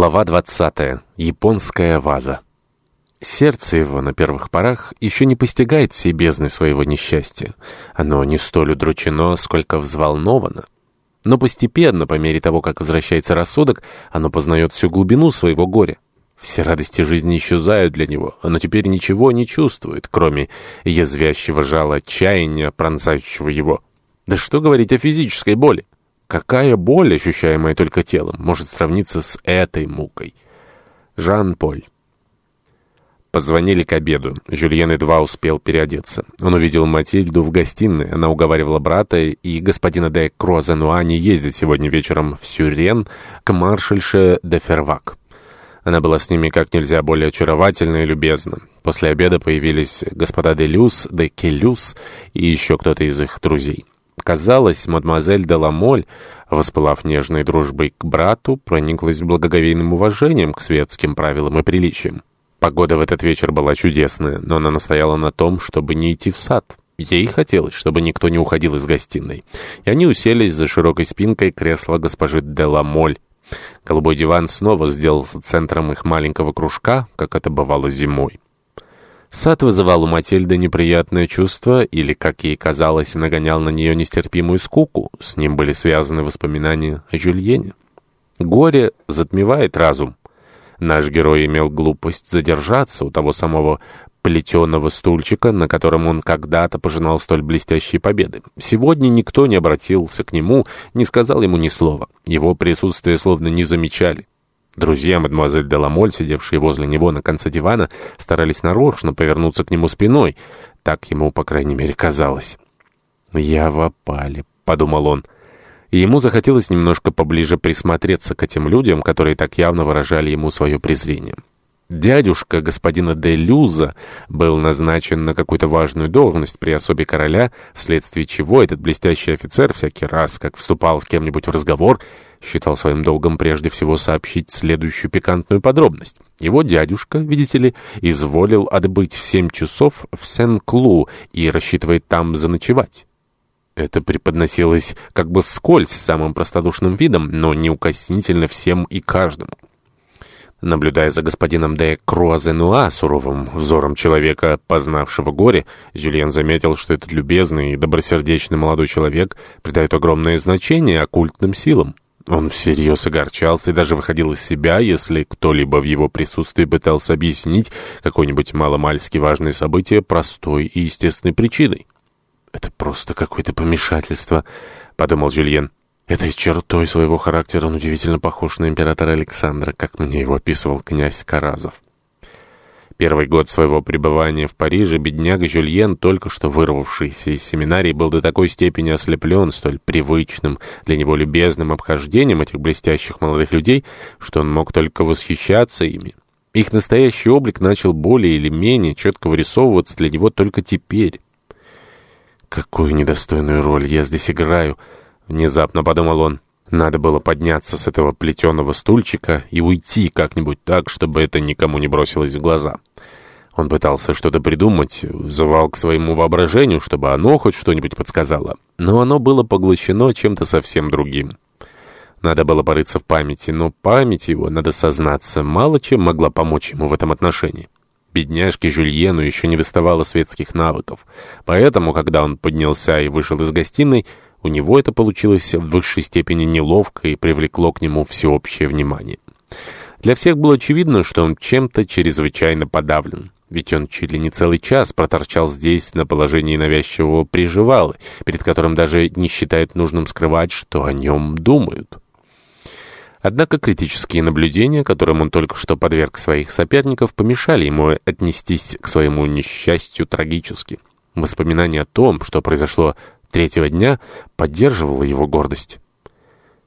Глава 20. Японская ваза. Сердце его на первых порах еще не постигает всей бездны своего несчастья. Оно не столь удручено, сколько взволновано. Но постепенно, по мере того, как возвращается рассудок, оно познает всю глубину своего горя. Все радости жизни исчезают для него. Оно теперь ничего не чувствует, кроме язвящего жала отчаяния, пронзающего его. Да что говорить о физической боли? Какая боль, ощущаемая только телом, может сравниться с этой мукой? Жан-Поль. Позвонили к обеду. Жюльен едва успел переодеться. Он увидел Матильду в гостиной. Она уговаривала брата и господина де Крозенуа не ездить сегодня вечером в Сюрен к маршальше де Фервак. Она была с ними как нельзя более очаровательна и любезна. После обеда появились господа де Люс, де Келюс и еще кто-то из их друзей. Казалось, мадемуазель де Ламоль, воспылав нежной дружбой к брату, прониклась благоговейным уважением к светским правилам и приличиям. Погода в этот вечер была чудесная, но она настояла на том, чтобы не идти в сад. Ей хотелось, чтобы никто не уходил из гостиной. И они уселись за широкой спинкой кресла госпожи де Ламоль. Голубой диван снова сделался центром их маленького кружка, как это бывало зимой. Сад вызывал у Матильды неприятное чувство или, как ей казалось, нагонял на нее нестерпимую скуку. С ним были связаны воспоминания о Жюльене. Горе затмевает разум. Наш герой имел глупость задержаться у того самого плетеного стульчика, на котором он когда-то пожинал столь блестящие победы. Сегодня никто не обратился к нему, не сказал ему ни слова. Его присутствие словно не замечали. Друзья мадемуазель Деламоль, сидевшие возле него на конце дивана, старались нарочно повернуться к нему спиной. Так ему, по крайней мере, казалось. «Я в опале», — подумал он. И ему захотелось немножко поближе присмотреться к этим людям, которые так явно выражали ему свое презрение. Дядюшка господина де Люза был назначен на какую-то важную должность при особе короля, вследствие чего этот блестящий офицер всякий раз, как вступал с кем-нибудь в разговор, считал своим долгом прежде всего сообщить следующую пикантную подробность. Его дядюшка, видите ли, изволил отбыть в семь часов в Сен-Клу и рассчитывает там заночевать. Это преподносилось как бы вскользь самым простодушным видом, но неукоснительно всем и каждому. Наблюдая за господином де Круазенуа, суровым взором человека, познавшего горе, Жюльен заметил, что этот любезный и добросердечный молодой человек придает огромное значение оккультным силам. Он всерьез огорчался и даже выходил из себя, если кто-либо в его присутствии пытался объяснить какое-нибудь маломальски важное событие простой и естественной причиной. «Это просто какое-то помешательство», — подумал Жюльен. Этой чертой своего характера он удивительно похож на императора Александра, как мне его описывал князь Каразов. Первый год своего пребывания в Париже бедняга Жюльен, только что вырвавшийся из семинарии, был до такой степени ослеплен столь привычным для него любезным обхождением этих блестящих молодых людей, что он мог только восхищаться ими. Их настоящий облик начал более или менее четко вырисовываться для него только теперь. «Какую недостойную роль я здесь играю!» Внезапно подумал он. Надо было подняться с этого плетеного стульчика и уйти как-нибудь так, чтобы это никому не бросилось в глаза. Он пытался что-то придумать, взывал к своему воображению, чтобы оно хоть что-нибудь подсказало. Но оно было поглощено чем-то совсем другим. Надо было порыться в памяти, но память его, надо сознаться, мало чем могла помочь ему в этом отношении. Бедняжке Жюльену еще не выставало светских навыков. Поэтому, когда он поднялся и вышел из гостиной, у него это получилось в высшей степени неловко и привлекло к нему всеобщее внимание. Для всех было очевидно, что он чем-то чрезвычайно подавлен. Ведь он чуть ли не целый час проторчал здесь на положении навязчивого приживала, перед которым даже не считает нужным скрывать, что о нем думают. Однако критические наблюдения, которым он только что подверг своих соперников, помешали ему отнестись к своему несчастью трагически. Воспоминания о том, что произошло третьего дня поддерживала его гордость.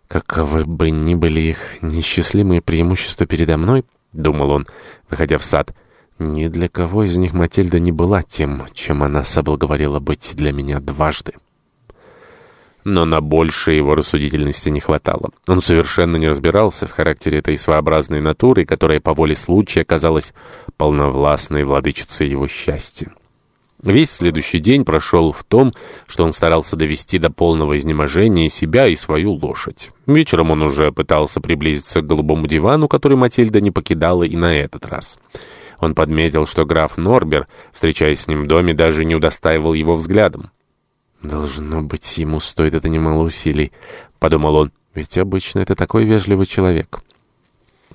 «Каковы бы ни были их несчастливые преимущества передо мной, — думал он, выходя в сад, — ни для кого из них Матильда не была тем, чем она соблаговолила быть для меня дважды». Но на большее его рассудительности не хватало. Он совершенно не разбирался в характере этой своеобразной натуры, которая по воле случая оказалась полновластной владычицей его счастья. Весь следующий день прошел в том, что он старался довести до полного изнеможения себя и свою лошадь. Вечером он уже пытался приблизиться к голубому дивану, который Матильда не покидала и на этот раз. Он подметил, что граф Норбер, встречаясь с ним в доме, даже не удостаивал его взглядом. «Должно быть, ему стоит это немало усилий», — подумал он, — «ведь обычно это такой вежливый человек».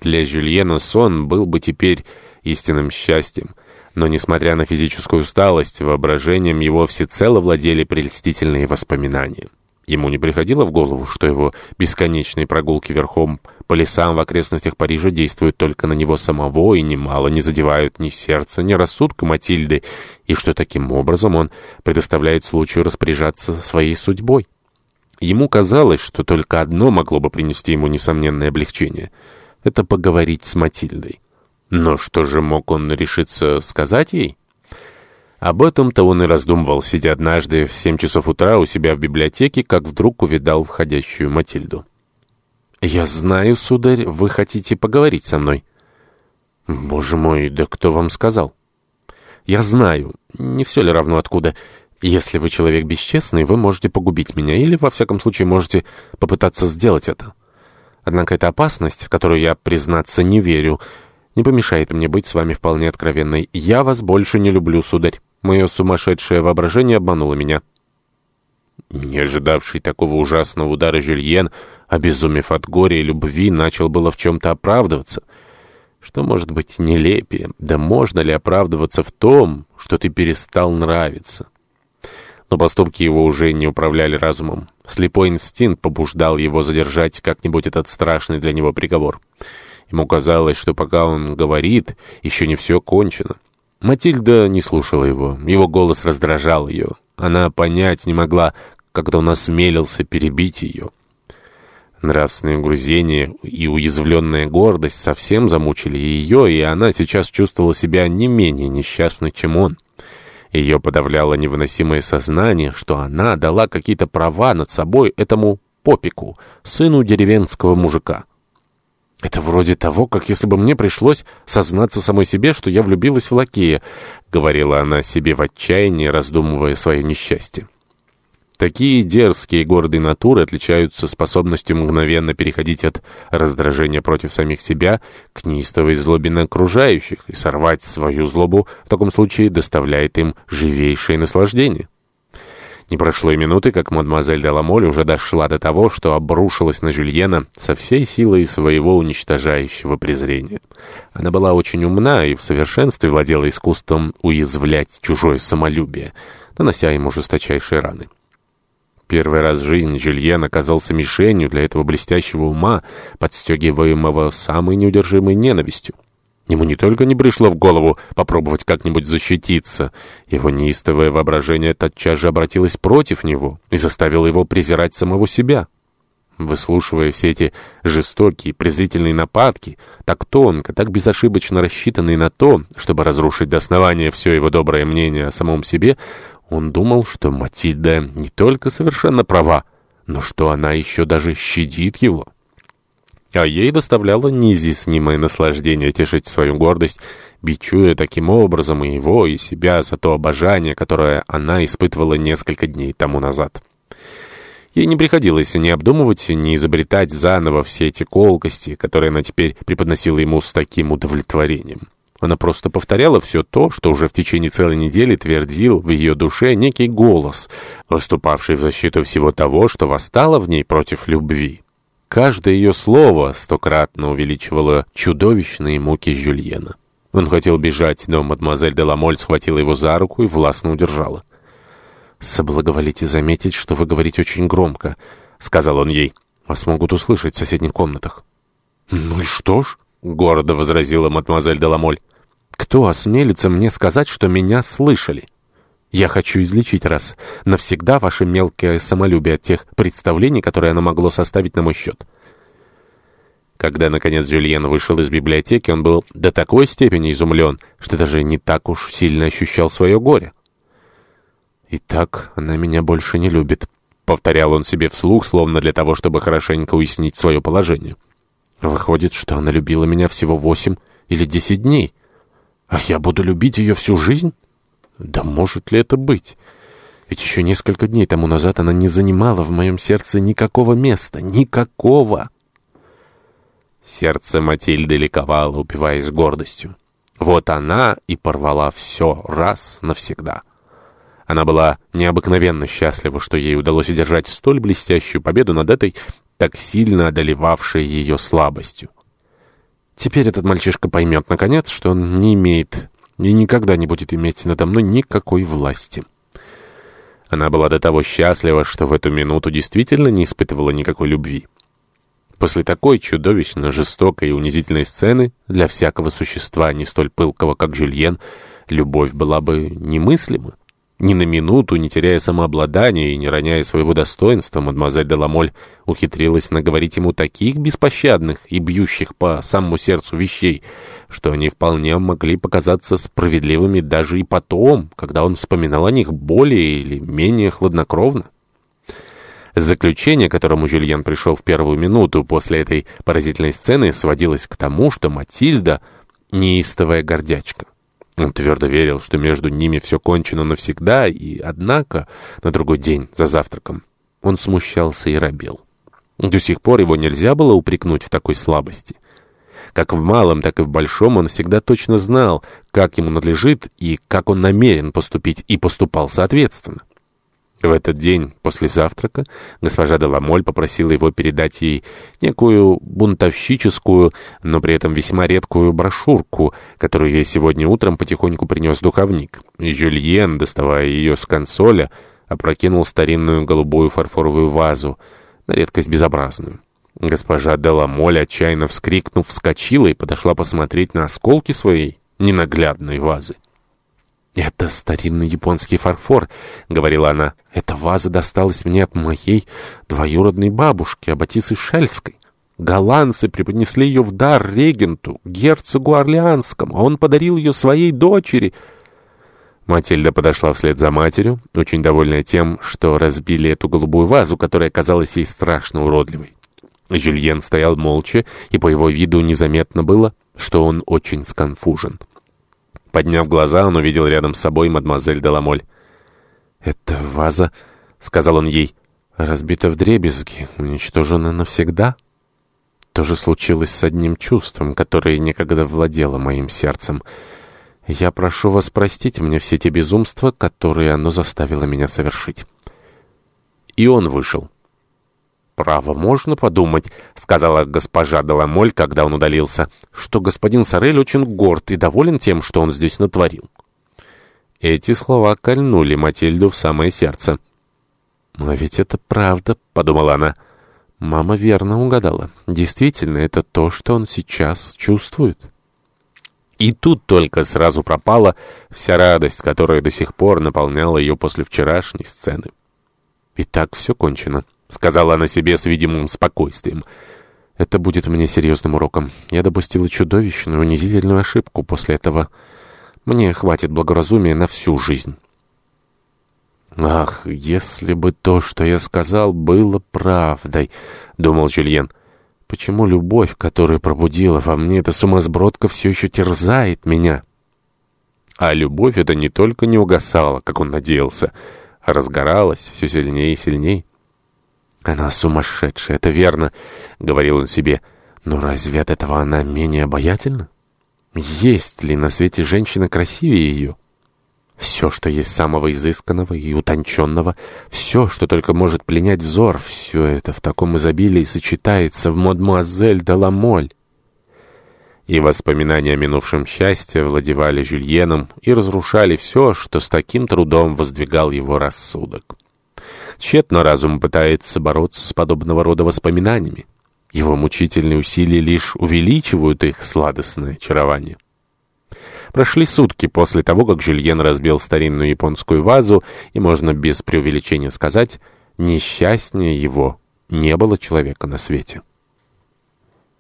Для Жюльена сон был бы теперь истинным счастьем. Но, несмотря на физическую усталость, воображением его всецело владели прельстительные воспоминания. Ему не приходило в голову, что его бесконечные прогулки верхом по лесам в окрестностях Парижа действуют только на него самого и немало не задевают ни сердца, ни рассудка Матильды, и что таким образом он предоставляет случаю распоряжаться своей судьбой. Ему казалось, что только одно могло бы принести ему несомненное облегчение — это поговорить с Матильдой. Но что же мог он решиться сказать ей? Об этом-то он и раздумывал, сидя однажды в семь часов утра у себя в библиотеке, как вдруг увидал входящую Матильду. «Я знаю, сударь, вы хотите поговорить со мной». «Боже мой, да кто вам сказал?» «Я знаю, не все ли равно откуда. Если вы человек бесчестный, вы можете погубить меня, или, во всяком случае, можете попытаться сделать это. Однако это опасность, в которую я, признаться, не верю» не помешает мне быть с вами вполне откровенной. Я вас больше не люблю, сударь. Мое сумасшедшее воображение обмануло меня». Не ожидавший такого ужасного удара Жюльен, обезумев от горя и любви, начал было в чем-то оправдываться. Что может быть нелепее? Да можно ли оправдываться в том, что ты перестал нравиться? Но поступки его уже не управляли разумом. Слепой инстинкт побуждал его задержать как-нибудь этот страшный для него приговор. Ему казалось, что пока он говорит, еще не все кончено. Матильда не слушала его. Его голос раздражал ее. Она понять не могла, когда он осмелился перебить ее. Нравственное угрызение и уязвленная гордость совсем замучили ее, и она сейчас чувствовала себя не менее несчастной, чем он. Ее подавляло невыносимое сознание, что она дала какие-то права над собой этому попику, сыну деревенского мужика. «Это вроде того, как если бы мне пришлось сознаться самой себе, что я влюбилась в лакея», — говорила она себе в отчаянии, раздумывая свое несчастье. Такие дерзкие и гордые натуры отличаются способностью мгновенно переходить от раздражения против самих себя к неистовой злобе на окружающих, и сорвать свою злобу в таком случае доставляет им живейшее наслаждение. Не прошло и минуты, как мадемуазель де Ламоль уже дошла до того, что обрушилась на Жюльена со всей силой своего уничтожающего презрения. Она была очень умна и в совершенстве владела искусством уязвлять чужое самолюбие, нанося ему жесточайшие раны. Первый раз в жизни Жюльен оказался мишенью для этого блестящего ума, подстегиваемого самой неудержимой ненавистью. Ему не только не пришло в голову попробовать как-нибудь защититься, его неистовое воображение тотчас же обратилось против него и заставило его презирать самого себя. Выслушивая все эти жестокие, презрительные нападки, так тонко, так безошибочно рассчитанные на то, чтобы разрушить до основания все его доброе мнение о самом себе, он думал, что Матильда не только совершенно права, но что она еще даже щадит его. А ей доставляло неизъяснимое наслаждение тешить свою гордость, бичуя таким образом и его, и себя за то обожание, которое она испытывала несколько дней тому назад. Ей не приходилось ни обдумывать, ни изобретать заново все эти колкости, которые она теперь преподносила ему с таким удовлетворением. Она просто повторяла все то, что уже в течение целой недели твердил в ее душе некий голос, выступавший в защиту всего того, что восстало в ней против любви. Каждое ее слово стократно увеличивало чудовищные муки Жюльена. Он хотел бежать, но мадемуазель де Ламоль схватила его за руку и властно удержала. «Соблаговолите заметить, что вы говорите очень громко», — сказал он ей. «Вас могут услышать в соседних комнатах». «Ну и что ж?» — гордо возразила мадемуазель де Ламоль. «Кто осмелится мне сказать, что меня слышали?» Я хочу излечить раз навсегда ваше мелкое самолюбие от тех представлений, которые оно могло составить на мой счет. Когда, наконец, Жюльен вышел из библиотеки, он был до такой степени изумлен, что даже не так уж сильно ощущал свое горе. «Итак, она меня больше не любит», — повторял он себе вслух, словно для того, чтобы хорошенько уяснить свое положение. «Выходит, что она любила меня всего восемь или десять дней, а я буду любить ее всю жизнь?» Да может ли это быть? Ведь еще несколько дней тому назад она не занимала в моем сердце никакого места. Никакого! Сердце Матильды ликовало, упиваясь гордостью. Вот она и порвала все раз навсегда. Она была необыкновенно счастлива, что ей удалось одержать столь блестящую победу над этой, так сильно одолевавшей ее слабостью. Теперь этот мальчишка поймет, наконец, что он не имеет и никогда не будет иметь надо мной никакой власти. Она была до того счастлива, что в эту минуту действительно не испытывала никакой любви. После такой чудовищно жестокой и унизительной сцены для всякого существа, не столь пылкого, как Жюльен, любовь была бы немыслима. Ни на минуту, не теряя самообладания и не роняя своего достоинства, мадемуазель де Ламоль ухитрилась наговорить ему таких беспощадных и бьющих по самому сердцу вещей, что они вполне могли показаться справедливыми даже и потом, когда он вспоминал о них более или менее хладнокровно. Заключение, к которому Жюльен пришел в первую минуту после этой поразительной сцены, сводилось к тому, что Матильда — неистовая гордячка. Он твердо верил, что между ними все кончено навсегда, и, однако, на другой день, за завтраком, он смущался и робел. До сих пор его нельзя было упрекнуть в такой слабости. Как в малом, так и в большом он всегда точно знал, как ему надлежит и как он намерен поступить, и поступал соответственно. В этот день, после завтрака, госпожа Деламоль попросила его передать ей некую бунтовщическую, но при этом весьма редкую брошюрку, которую ей сегодня утром потихоньку принес духовник. Жюльен, доставая ее с консоля, опрокинул старинную голубую фарфоровую вазу, на редкость безобразную. Госпожа Деламоль, отчаянно вскрикнув, вскочила и подошла посмотреть на осколки своей ненаглядной вазы. «Это старинный японский фарфор», — говорила она. «Эта ваза досталась мне от моей двоюродной бабушки, Аббатисы Шельской. Голландцы преподнесли ее в дар регенту, герцогу Орлеанскому, а он подарил ее своей дочери». Матильда подошла вслед за матерью, очень довольная тем, что разбили эту голубую вазу, которая казалась ей страшно уродливой. Жюльен стоял молча, и по его виду незаметно было, что он очень сконфужен. Подняв глаза, он увидел рядом с собой мадемуазель Деламоль. «Это ваза», — сказал он ей, — «разбита в дребезги, уничтожена навсегда». То же случилось с одним чувством, которое некогда владело моим сердцем. Я прошу вас простить мне все те безумства, которые оно заставило меня совершить. И он вышел. «Право, можно подумать», — сказала госпожа Деламоль, когда он удалился, «что господин Сорель очень горд и доволен тем, что он здесь натворил». Эти слова кольнули Матильду в самое сердце. «Но ведь это правда», — подумала она. «Мама верно угадала. Действительно, это то, что он сейчас чувствует». И тут только сразу пропала вся радость, которая до сих пор наполняла ее после вчерашней сцены. И так все кончено. — сказала она себе с видимым спокойствием. «Это будет мне серьезным уроком. Я допустила чудовищную, унизительную ошибку после этого. Мне хватит благоразумия на всю жизнь». «Ах, если бы то, что я сказал, было правдой», — думал Жюльен. «Почему любовь, которую пробудила во мне эта сумасбродка, все еще терзает меня?» А любовь эта не только не угасала, как он надеялся, а разгоралась все сильнее и сильнее. «Она сумасшедшая, это верно», — говорил он себе. «Но разве от этого она менее обаятельна? Есть ли на свете женщина красивее ее?» Все, что есть самого изысканного и утонченного, все, что только может пленять взор, все это в таком изобилии сочетается в мадемуазель де Ламоль. И воспоминания о минувшем счастье владевали Жюльеном и разрушали все, что с таким трудом воздвигал его рассудок. Тщетно разум пытается бороться с подобного рода воспоминаниями. Его мучительные усилия лишь увеличивают их сладостное очарование. Прошли сутки после того, как Жюльен разбил старинную японскую вазу, и можно без преувеличения сказать, несчастнее его не было человека на свете.